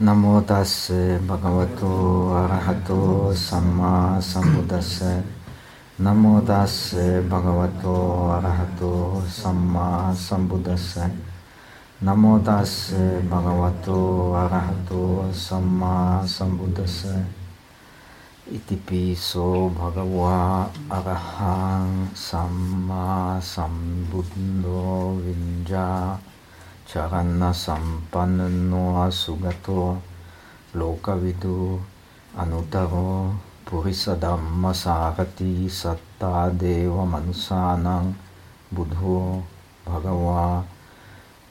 Namo tassa bhagavato arahato samma sambuddhassa. Namo tassa bhagavato arahato samma sambuddhassa. Namo tassa bhagavato arahato samma sambuddhassa. Iti piso bhagava arahang samma sambuddho vinja. Charana sampanno asugato lokavidu anutaro purisa dhamma sarati satta deva manusanang buddho bhagava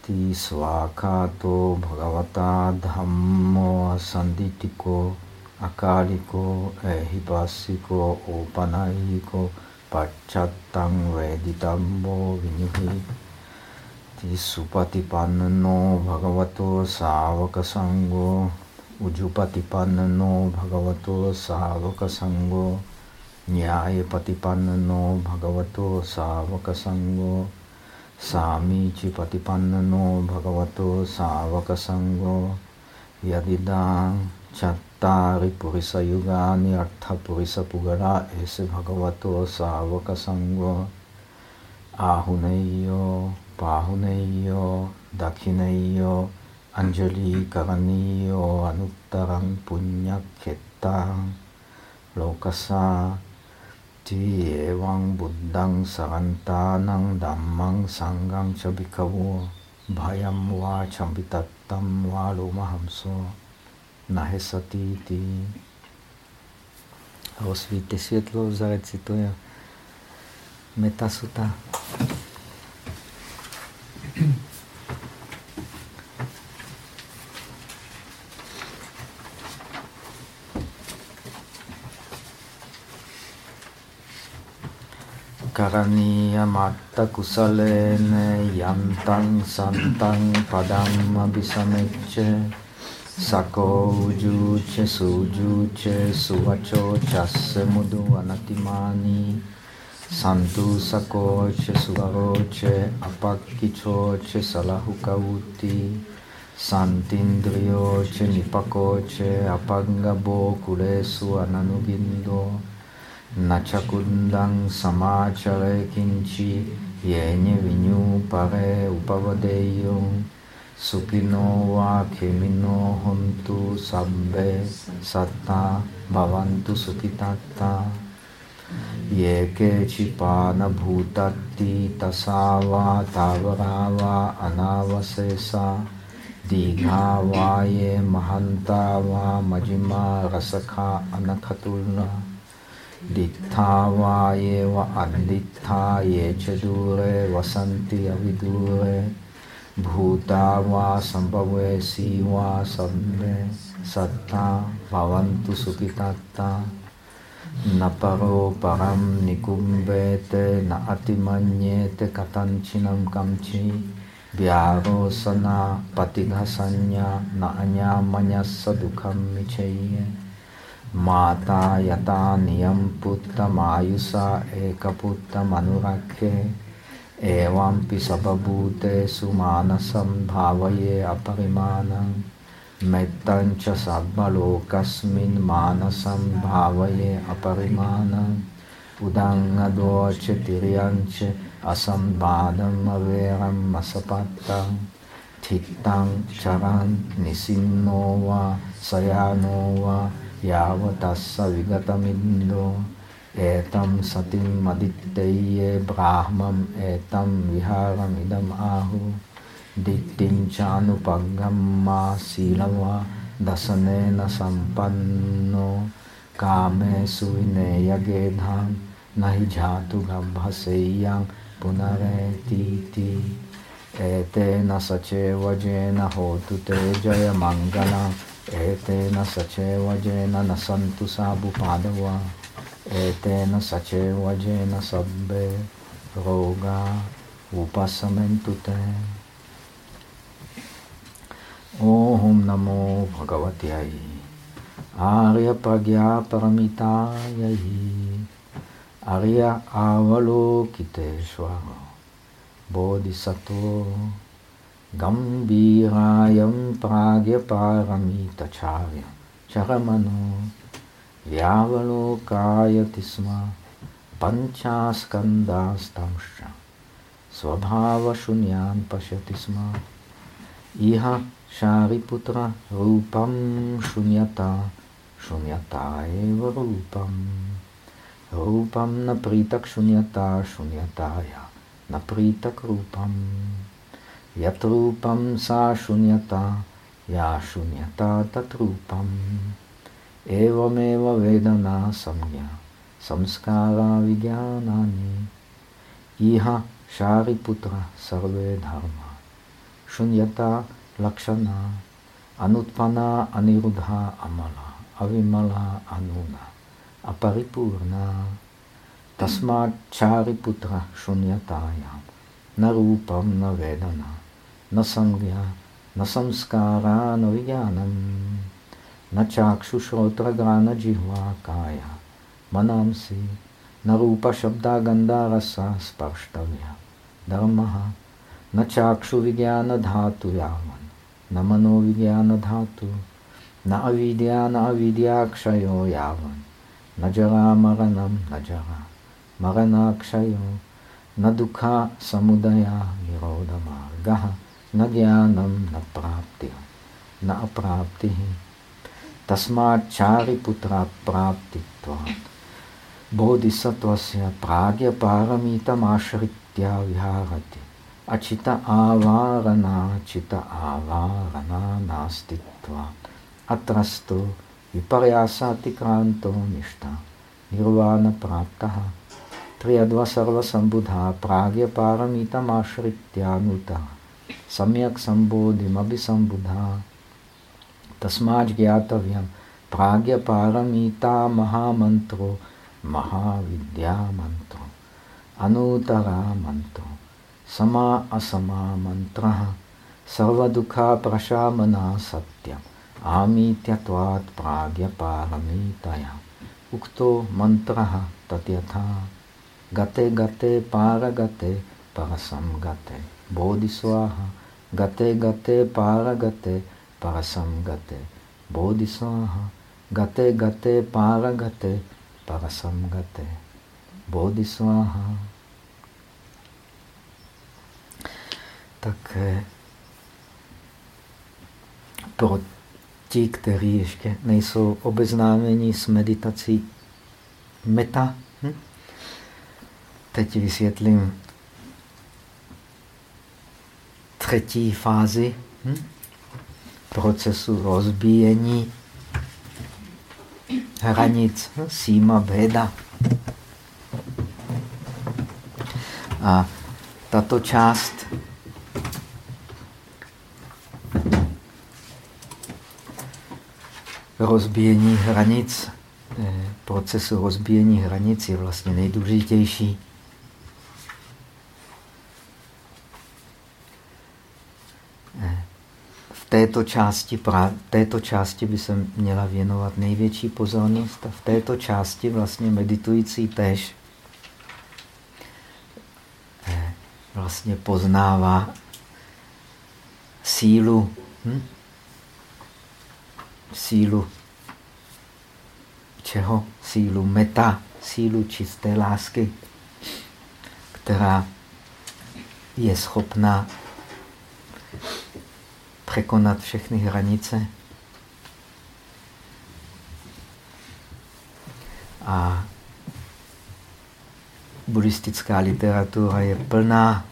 ti svakato bhagavata dhammo sanditiko akaliko ehipasiko upanayiko pachattang veditammo vinyuhi Supatipanno bhagavato savaka sangho Ujupatipanno bhagavato savaka sangho Nyayapatipanno bhagavato savaka sangho Samici patipanno bhagavato savaka sangho Yadidang chattari purisa yugani Pahuneyo, Dakhineyo, Anjali Karaniyo, Anuttarang Punyakhetang, Lokasa, Ti Evang Buddhang Sarantanang Dhammang Sangang Chabikavu, Bhayam Va Chambitattam Va Lomahamso, Nahesati Ti. Rozvíjte světlo, zarecituje Metasuta. Karaniya kusalene yantang santang padam abhisamecce sako ujuce sujuce suvacho chasse mudu anatimani santu sakoce suvaroce apakkicoce salahukauti santindrioce nipakoce apangabo kulesu ananugindo Načakundang samachare kinchi yenye vinyu pare upavadeyung sukino va kemino hontu sabbe satta bhavantu sukitatta. Yeke chipana bhutatti tasava tavarava anavasesa digha va ye mahanta va majima rasakha anakhatulna Dittha ye va adittha ye cha dure vasanti avidure bhuta va sambhave siva sabbe satta bhavantu sukitatta naparo param nikumbete na atimanyete katanchinam kamchi vyarosana patighasanya na anyamanyasa dukham Mata yata niyam putta mayusa eka putta manurakke evampi sababhute sumanasam bhavaye aparimanam mettancha sabbalokasmin manasam bhavaye aparimanam udangadoce tiriyanche asambadam averam masapattam thittang charan nisinno sayano yavatassa vigatamindo etam satim aditteye brahmam etam viharam idam ahu dittinchanupagamma silava dasanena sampanno kame suvineyagedham nahi jhatu gabhaseyang punaretiti etena sacevajena hotu te jaya mangalam jena padava. Etena saceva jena sabbe roga upasamentu te. Om namo bhagavati ai. Arya pragya paramitayai. Arya avalokiteshvara. Bodhisattva paramita charya charamano vyavalokáyati sma panchaskandastamsha svabhava shunyam pashyati sma iha Shariputra rupam shunyata shunyata eva rupam rupam napritak shunyata shunyataya napritak rupam yatrupam sa shunyata ya shunyata tatrupam evameva vedana samya samskara vigyanani iha Shariputra sarve dharma shunyata lakshana, anutpana, anirudha, amala, avimala, anuna, aparipurna, tasmat chariputra shunyataya, na rupam, na vedana, न संज्ञा, न संस्कारा, न विज्ञानम। न चाक्षुश्रोत्रगा न जिह्वा, काया। मनांसी, न रूपशब्दागन्धारसा स्पर्शव्या धर्म, न चाक्षुविज्ञानधातुयावन् न मनोविज्ञानधातु न अविद्या, न अविद्याक्षयो, यावन। न जरामरणं न जरा। मरणाक्षयो, न दुखा, समुदया, निरोधमार्गः। न ज्ञानम न प्राप्ति न अप्राप्ति तस्माचारिपुत्र प्राप्ति बोधिसत्व प्राज्ञपारमितमाश्रित्य विहारति। अचित आवारणाचित आवारणा नास्तित्वात्। अत्रस्तु विपर्यासातिक्रान्तो निष्ठा, निर्वाणप्राप्तः। त्र्यद्वसर्वसम्बुधा प्राज्ञपारमितमाश्रित्यानुतः। सम्यक सम्बोधिमभिसम्बुधा। प्राग्य पारमीता महामंत्रो महाविद्या महाविद्यामन्त्रो। अनुतरा मन्त्रो समा असमा मंत्र मन्त्रः सर्वदुःखाप्रशामना सत्यम्। आमीत्यत्वात् प्राज्ञपारमितया। उक्तो मंत्र तद्यथा। गते गते पारगते परसम गते बोधिस्वाहा। Gate gate parasam gate gate gate parasam gate bodhiswaha gate gate paragate parasam gate bodhiswaha tak eh, pro ti, kteří ještě nejsou obeznámeni s meditací meta, hm? teď vysvětlím třetí fázi hm? procesu rozbíjení hranic hm? síma beda. A tato část rozbíjení hranic, eh, procesu rozbíjení hranic je vlastně nejdůležitější. Eh, v této části, této části by se měla věnovat největší pozornost a v této části vlastně meditující tež eh, vlastně poznává sílu hm? sílu čeho? Sílu meta, sílu čisté lásky, která je schopná překonat všechny hranice. A buddhistická literatura je plná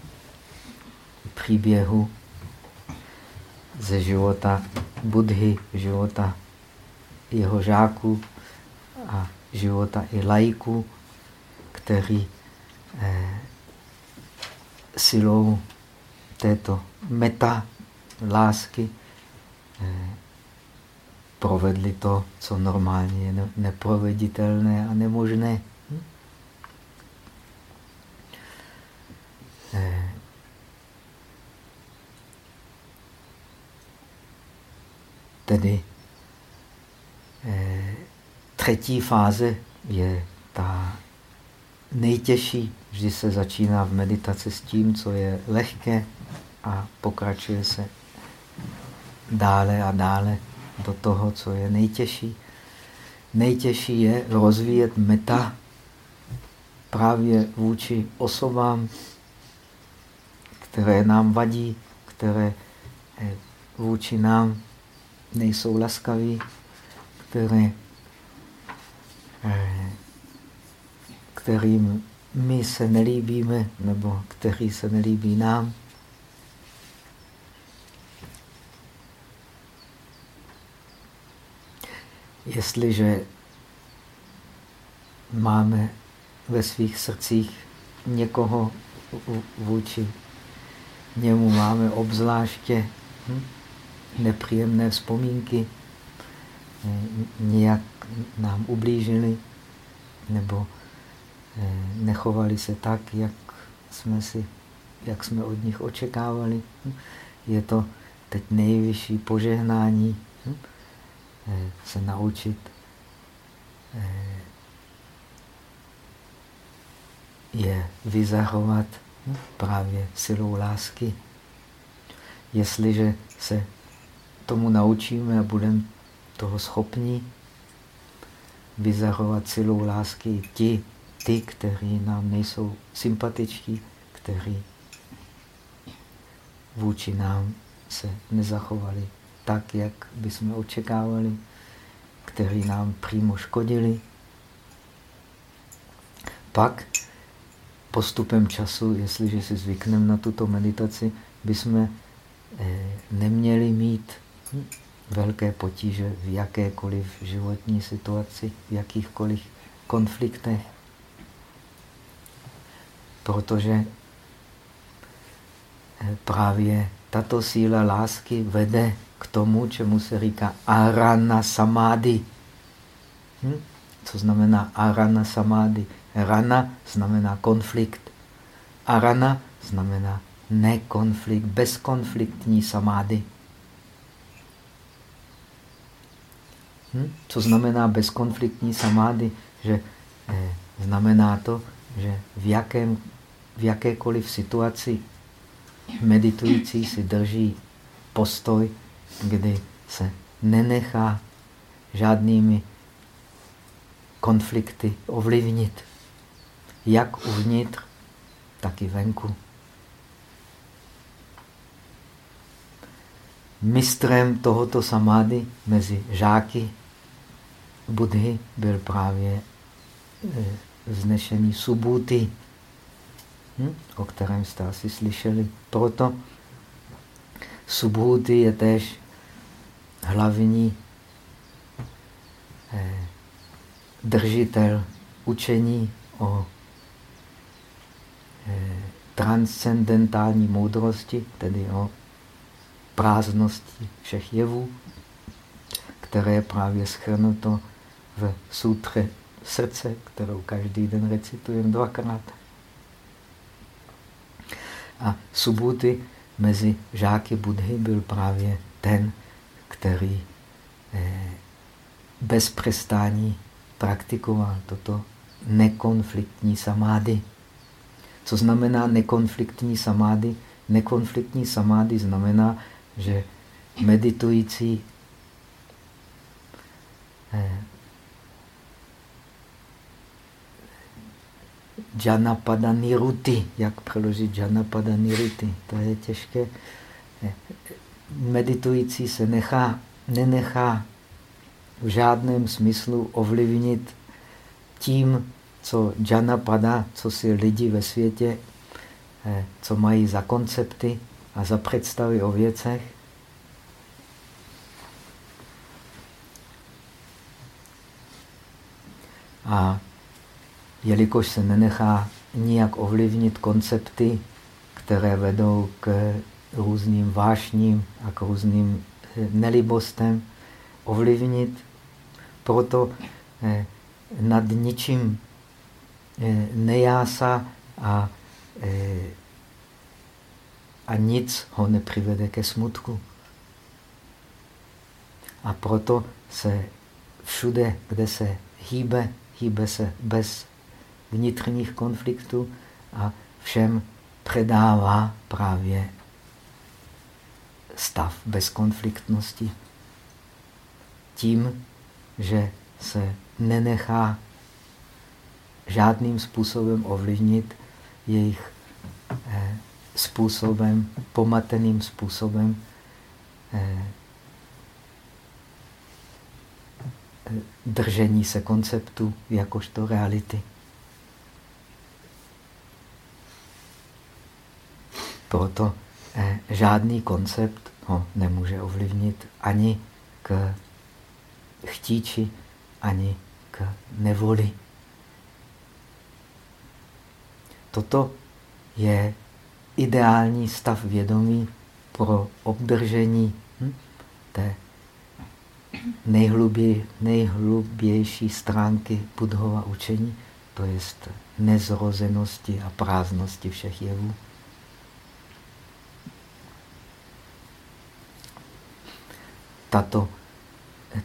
příběhu ze života Budhy, života jeho žáků a života i lajků, kteří eh, silou této meta lásky eh, provedli to, co normálně je neproveditelné a nemožné. Eh, Tedy eh, třetí fáze je ta nejtěžší. Vždy se začíná v meditaci s tím, co je lehké. a pokračuje se dále a dále do toho, co je nejtěžší. Nejtěžší je rozvíjet meta právě vůči osobám, které nám vadí, které eh, vůči nám nejsou laskaví, které, eh, kterým my se nelíbíme, nebo kteří se nelíbí nám. Jestliže máme ve svých srdcích někoho vůči němu máme obzvláště nepříjemné vzpomínky, eh, nějak nám ublížili nebo eh, nechovali se tak, jak jsme, si, jak jsme od nich očekávali. Hm. Je to teď nejvyšší požehnání hm, se naučit je vyzahovat právě silou lásky. Jestliže se tomu naučíme a budeme toho schopni vyzahovat silou lásky ti, ty, kteří nám nejsou sympatičtí, kteří vůči nám se nezachovali tak, jak bychom očekávali, kteří nám přímo škodili. Pak postupem času, jestliže si zvykneme na tuto meditaci, bychom eh, neměli mít velké potíže v jakékoliv životní situaci, v jakýchkoliv konfliktech. Protože eh, právě tato síla lásky vede k tomu, čemu se říká arana samády. Hm? Co znamená arana samády? Rana znamená konflikt. Arana znamená nekonflikt, bezkonfliktní samády. Hm? Co znamená bezkonfliktní samády? Že eh, znamená to, že v, jakém, v jakékoliv situaci meditující si drží postoj, kdy se nenechá žádnými konflikty ovlivnit jak uvnitř, tak i venku. Mistrem tohoto samády mezi žáky Budhy byl právě eh, vznešený Subhuti, hm? o kterém jste asi slyšeli. Proto Subhuti je též hlavní eh, držitel učení o Eh, transcendentální moudrosti, tedy o prázdnosti všech jevů, které je právě schrnuto v sutře srdce, kterou každý den recitujeme dvakrát. A Subhuti mezi žáky Budhy byl právě ten, který eh, bez přestání praktikoval toto nekonfliktní samády. Co znamená nekonfliktní samády? Nekonfliktní samády znamená, že meditující Janapada Niruti. Jak přeložit Janapada Niruti? To je těžké. Eh, meditující se nechá, nenechá v žádném smyslu ovlivnit tím, co džana padá, co si lidi ve světě, eh, co mají za koncepty a za představy o věcech. A jelikož se nenechá nijak ovlivnit koncepty, které vedou k různým vášním a k různým eh, nelibostem, ovlivnit, proto eh, nad ničím Eh, nejása a, a nic ho nepřivede ke smutku. A proto se všude, kde se hýbe, hýbe se bez vnitřních konfliktů a všem předává právě stav bezkonfliktnosti. Tím, že se nenechá žádným způsobem ovlivnit jejich eh, způsobem, pomateným způsobem eh, držení se konceptu jakožto reality. Proto eh, žádný koncept ho nemůže ovlivnit ani k chtíči, ani k nevoli. Toto je ideální stav vědomí pro obdržení hm, té nejhluběj, nejhlubější stránky Budhova učení, to je nezrozenosti a prázdnosti všech jevů. Tato,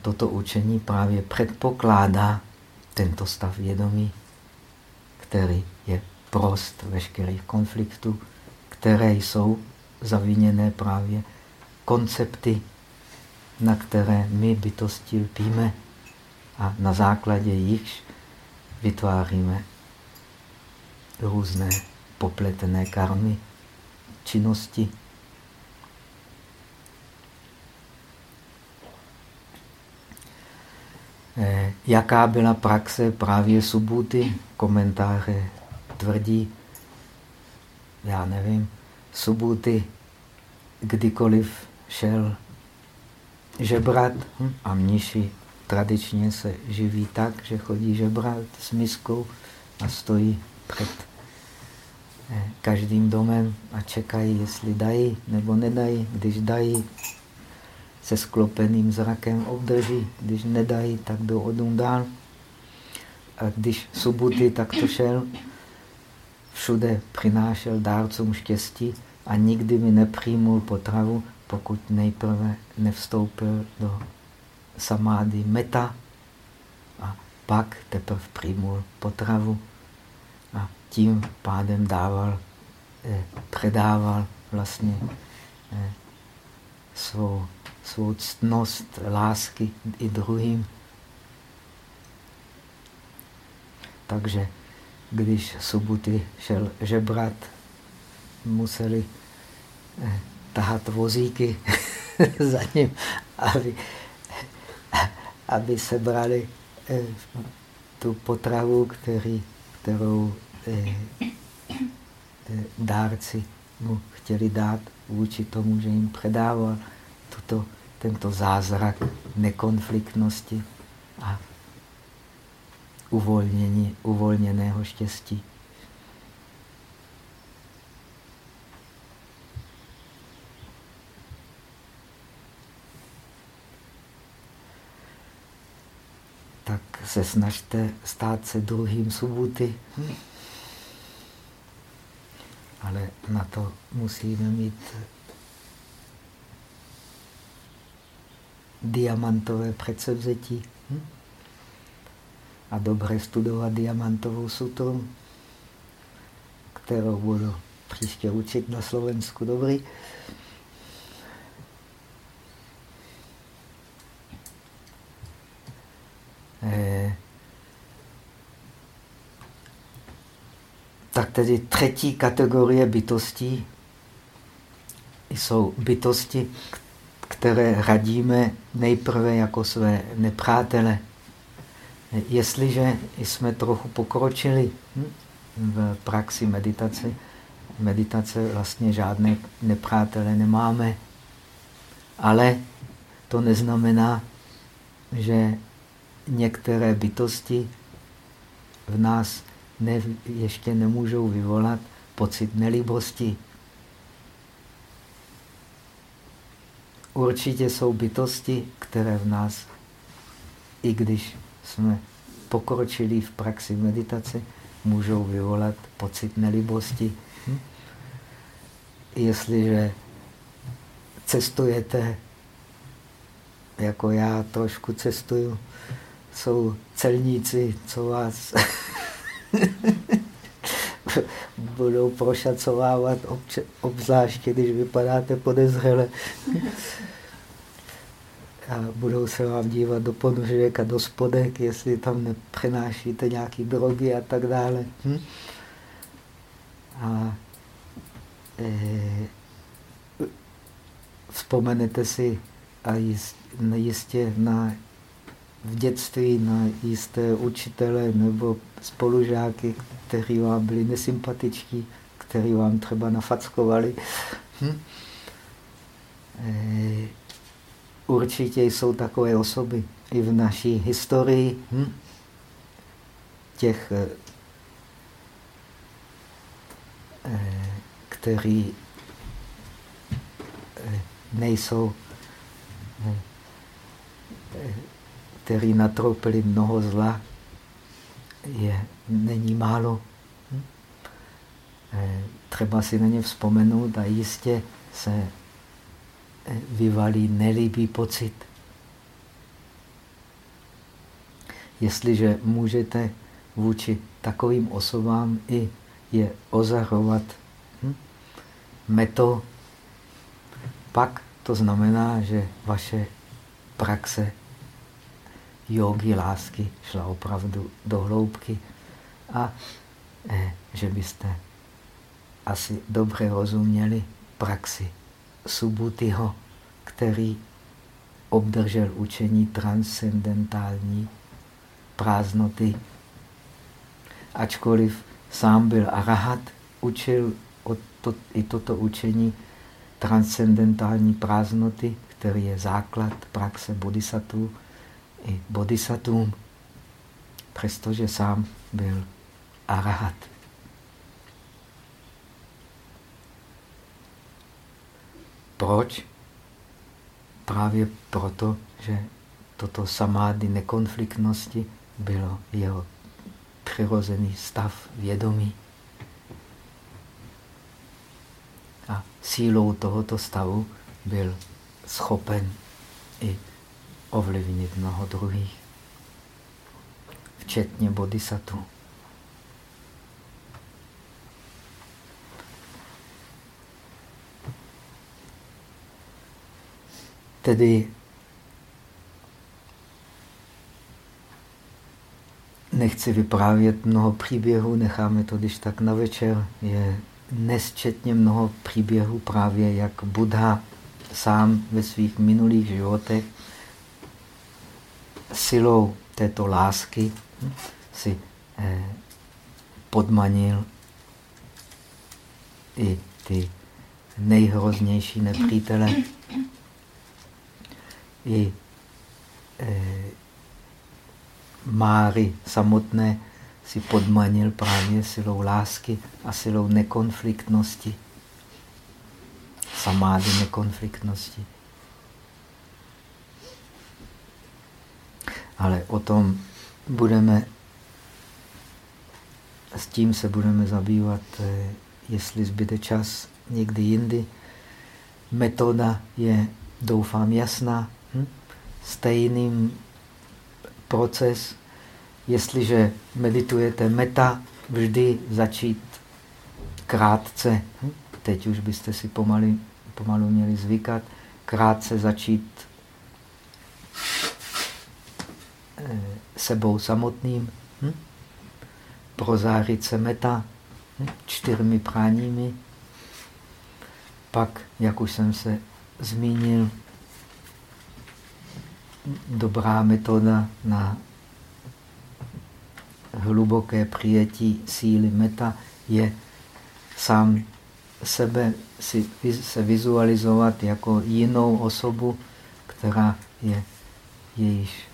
toto učení právě předpokládá tento stav vědomí, který je prost veškerých konfliktů, které jsou zaviněné právě koncepty na které my bytosti lpíme a na základě jichž vytváříme různé popletené karmy, činnosti. Jaká byla praxe právě subuty? Komentáře tvrdí, já nevím, subuty kdykoliv šel žebrat hm? a mniši tradičně se živí tak, že chodí žebrat s miskou a stojí před eh, každým domem a čekají, jestli dají nebo nedají. Když dají, se sklopeným zrakem obdrží. Když nedají, tak jdou odum dál. A když subuty, tak to šel, všude přinášel dárcům štěstí a nikdy mi nepřijmul potravu, pokud nejprve nevstoupil do samády meta a pak teprve přijmul potravu a tím pádem dával, eh, předával vlastně eh, svou, svou ctnost lásky i druhým. Takže když subuty šel žebrat, museli eh, tahat vozíky za ním, aby, aby sebrali eh, tu potravu, který, kterou eh, dárci mu chtěli dát vůči tomu, že jim předával tuto, tento zázrak nekonfliktnosti a uvolnění, uvolněného štěstí. tak se snažte stát se druhým subuty. Ale na to musíme mít diamantové předsevzetí hm? a dobře studovat diamantovou sutru, kterou budu příště učit na Slovensku. Dobrý. Eh, tak tedy třetí kategorie bytostí jsou bytosti, které radíme nejprve jako své nepřátele. Jestliže jsme trochu pokročili hm, v praxi meditace, meditace vlastně žádné nepřátele nemáme, ale to neznamená, že některé bytosti v nás ne, ještě nemůžou vyvolat pocit nelíbosti. Určitě jsou bytosti, které v nás, i když jsme pokročili v praxi meditace, můžou vyvolat pocit nelíbosti. Hm? Jestliže cestujete, jako já trošku cestuju, jsou celníci, co vás budou prošacovávat, obzvláště když vypadáte podezřele. A budou se vám dívat do ponožek a do spodek, jestli tam nepřenášíte nějaké drogy a tak dále. Hm? A e, vzpomenete si a jist, jistě na v dětství na jisté učitele nebo spolužáky, kteří vám byli nesympatičtí, kteří vám třeba nafackovali. Hm? E, určitě jsou takové osoby i v naší historii. Hm? Těch, e, kteří e, nejsou který natropili mnoho zla, je, není málo. Hm? Eh, třeba si na ně vzpomenout a jistě se eh, vyvalí nelíbý pocit. Jestliže můžete vůči takovým osobám i je ozarovat hm? meto, pak to znamená, že vaše praxe jogi lásky šla opravdu do hloubky a eh, že byste asi dobře rozuměli praxi Subutiho, který obdržel učení transcendentální prázdnoty. Ačkoliv sám byl arahat, učil to, i toto učení transcendentální prázdnoty, který je základ praxe bodhisattva, i bodhisattvům, přestože sám byl arahat. Proč? Právě proto, že toto samády nekonfliktnosti bylo jeho přirozený stav vědomí. A sílou tohoto stavu byl schopen i ovlivnit mnoho druhých, včetně bodhisattva. Tedy nechci vyprávět mnoho příběhů, necháme to když tak na večer. Je nesčetně mnoho příběhů právě, jak Buddha sám ve svých minulých životech silou této lásky si eh, podmanil i ty nejhroznější nepřítele, i eh, Máry samotné si podmanil právě silou lásky a silou nekonfliktnosti, samády nekonfliktnosti. Ale o tom budeme, s tím se budeme zabývat, eh, jestli zbyde čas někdy jindy. Metoda je, doufám, jasná. Hm? Stejný proces, jestliže meditujete meta, vždy začít krátce. Hm? Teď už byste si pomalu, pomalu měli zvykat. Krátce začít Eh, sebou samotným, hm? prozářit se meta hm? čtyřmi práními. Pak, jak už jsem se zmínil, dobrá metoda na hluboké přijetí síly meta je sám sebe si, se vizualizovat jako jinou osobu, která je jejíž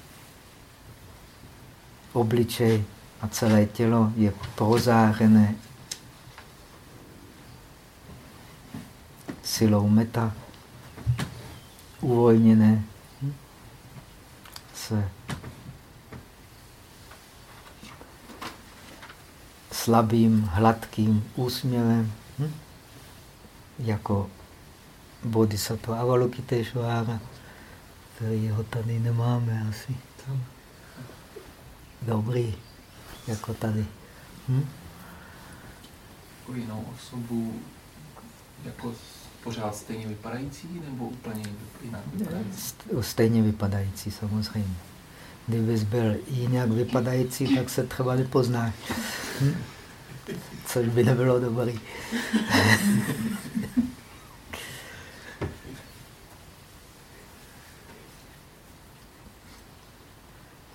obličej a celé tělo je prozářené silou meta, uvolněné se slabým, hladkým úsměvem, hm? jako bodhisattva Avalokiteshvara, kterého tady nemáme asi. Tam dobrý, jako tady. Hm? jako jinou osobu jako pořád stejně vypadající nebo úplně jinak vypadající? Stejně vypadající samozřejmě. Kdybys byl jinak vypadající, tak se třeba nepoznáš. Hm? Což by nebylo dobrý.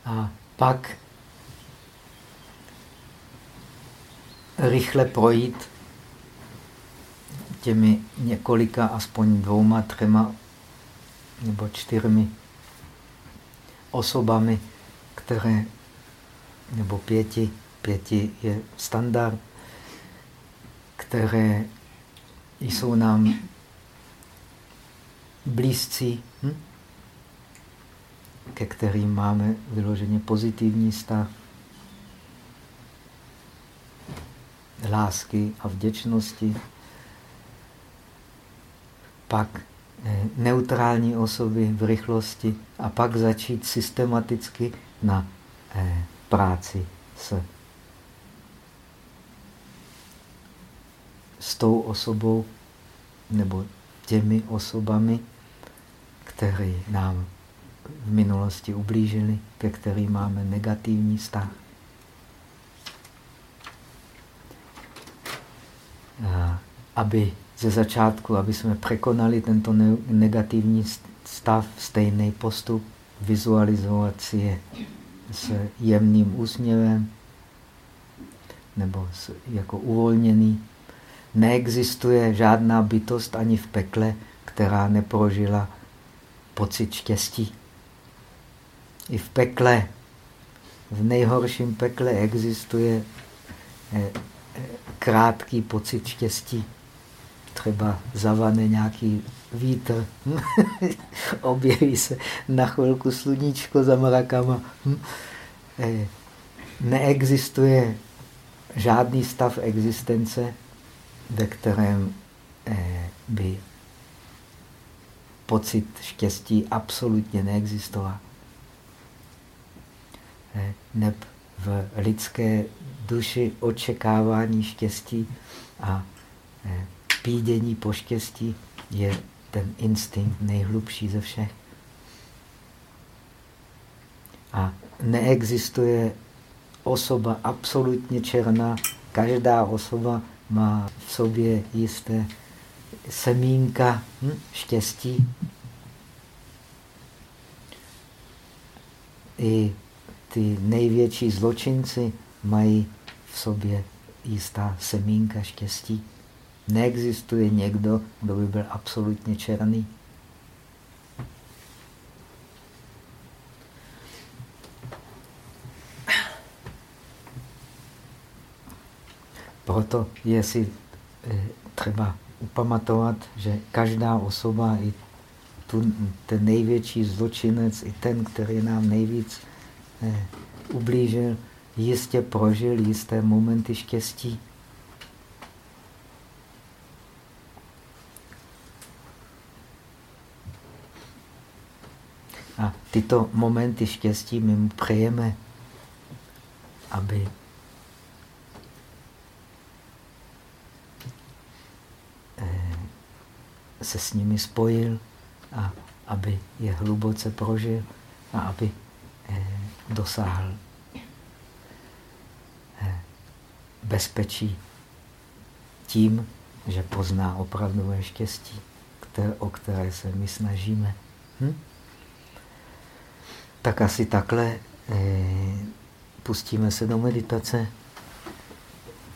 A pak rychle projít těmi několika, aspoň dvouma, třema nebo čtyřmi osobami, které, nebo pěti, pěti je standard, které jsou nám blízcí, hm? ke kterým máme vyloženě pozitivní stav lásky a vděčnosti. Pak eh, neutrální osoby v rychlosti a pak začít systematicky na eh, práci s, s tou osobou nebo těmi osobami, které nám v minulosti ublížili, ke kterým máme negativní vztah. Aby ze začátku, aby jsme překonali tento negativní stav, stejný postup, vizualizovat si je s jemným úsměvem nebo s, jako uvolněný. Neexistuje žádná bytost ani v pekle, která neprožila pocit štěstí. I v pekle, v nejhorším pekle existuje eh, eh, krátký pocit štěstí. Třeba zavane nějaký vítr, objeví se na chvilku sluníčko za mrakama. Eh, neexistuje žádný stav existence, ve kterém by pocit štěstí absolutně neexistoval. Neb v lidské duši očekávání štěstí a eh, pídění po štěstí je ten instinkt nejhlubší ze všech. A neexistuje osoba absolutně černá. Každá osoba má v sobě jisté semínka hm, štěstí. I ty největší zločinci mají v sobě jistá semínka štěstí. Neexistuje někdo, kdo by byl absolutně černý. Proto je si eh, třeba upamatovat, že každá osoba, i tu, ten největší zločinec, i ten, který nám nejvíc eh, ublížil, jistě prožil jisté momenty štěstí. A tyto momenty štěstí my mu přejeme, aby eh, se s nimi spojil a aby je hluboce prožil a aby eh, dosáhl eh, bezpečí tím, že pozná opravdové štěstí, které, o které se my snažíme. Hm? Tak asi takhle eh, pustíme se do meditace.